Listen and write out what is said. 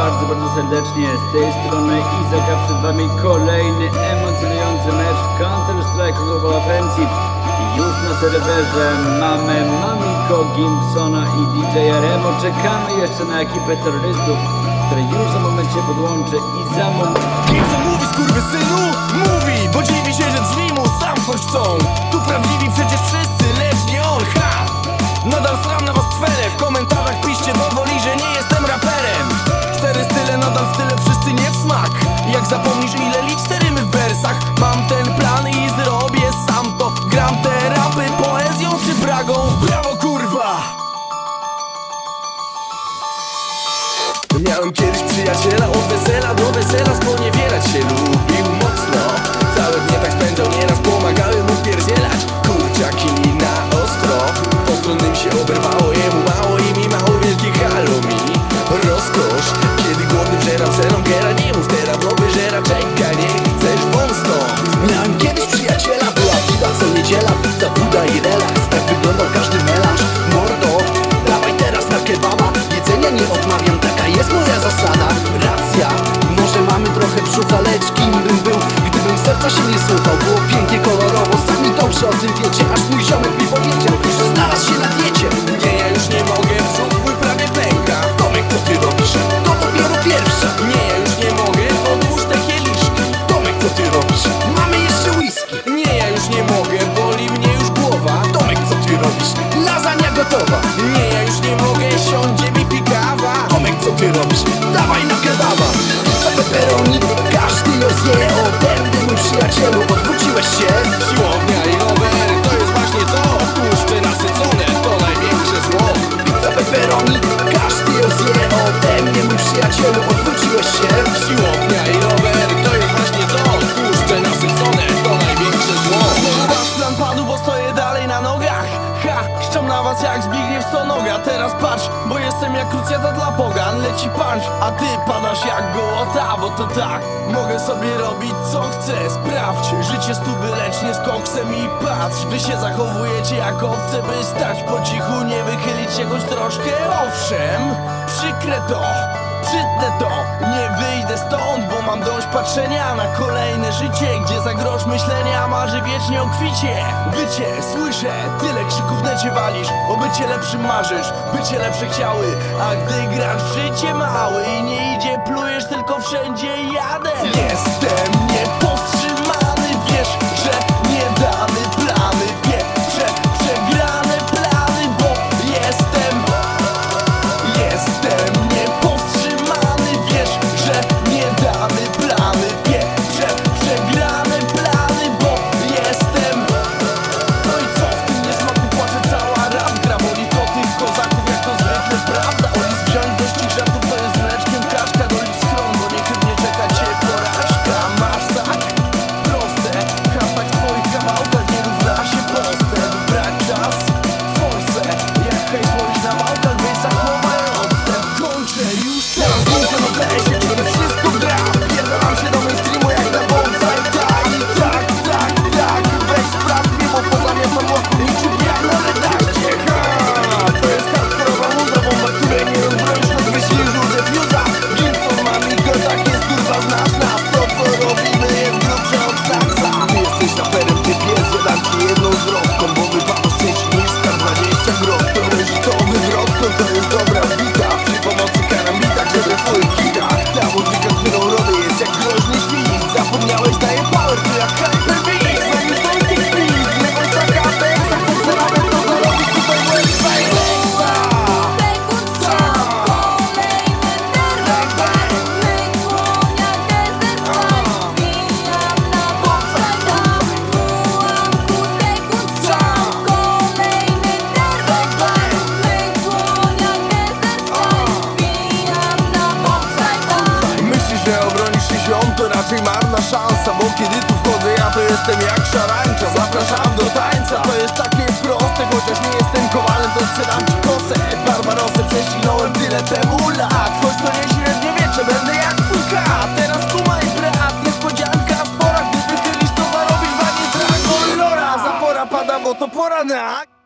bardzo, bardzo serdecznie z tej strony Izaka przed wami kolejny emocjonujący mecz Counter-Strike Global Offensive Już na serwerze mamy Mamiko, Gimpsona i DJ Remo Czekamy jeszcze na ekipę terrorystów, które już za moment się podłączy i za moment... Co mówi synu? Mówi, bo dziwi się, że drzwi mu sam choć chcą Miałem kiedyś przyjaciela robisz? Lasagna gotowa Nie, ja już nie mogę, siądzie mi pikawa. Tomek, co ty robisz? Dawaj na kebaba. Pizza pepperoni, każdy ją zje. Mnie, mój przyjacielu, odwróciłeś się. Siłownia i rower, to jest właśnie to. Tłuszcze nasycone, to największe zło. Pizza pepperoni, każdy ją zje. Ode mnie, mój przyjacielu, odwróciłeś się. Siłownia i rower, to jest właśnie to. Tłuszcze nasycone, to największe zło. Wasz plan padł, bo stoję dalej na nogach Ha, szczam na was jak Zbigniew Stonoga Teraz patrz, bo jestem jak krucjata dla pogan Leci punch, a ty padasz jak gołota Bo to tak, mogę sobie robić co chcę. Sprawdź, życie stówy lecz nie z koksem I patrz, wy się zachowujecie jak owce By stać po cichu, nie wychylić się choć troszkę. Owszem, przykre to patrzenia na kolejne życie Gdzie za grosz myślenia marzy wiecznie o kwicie. Wycie, słyszę, tyle krzyków necie walisz O bycie lepszym marzysz, bycie lepsze chciały. A gdy grasz w życie mały i nie idzie plujesz, tylko wszędzie jadę. Jestem Bo kiedy tu wchodzę, ja to jestem jak szarańcza. Zapraszam do tańca, to jest takie proste Chociaż nie jestem kowalem, to sprzedam ci kosę. Barbarosę prześcignąłem tyle temu lat. Choć to nie średniowiecze, będę jak twój kat Teraz kumaj brat, niespodzianka spora Gdy wychylisz, to zarobisz wanie z Lora Zapora pada, bo to pora na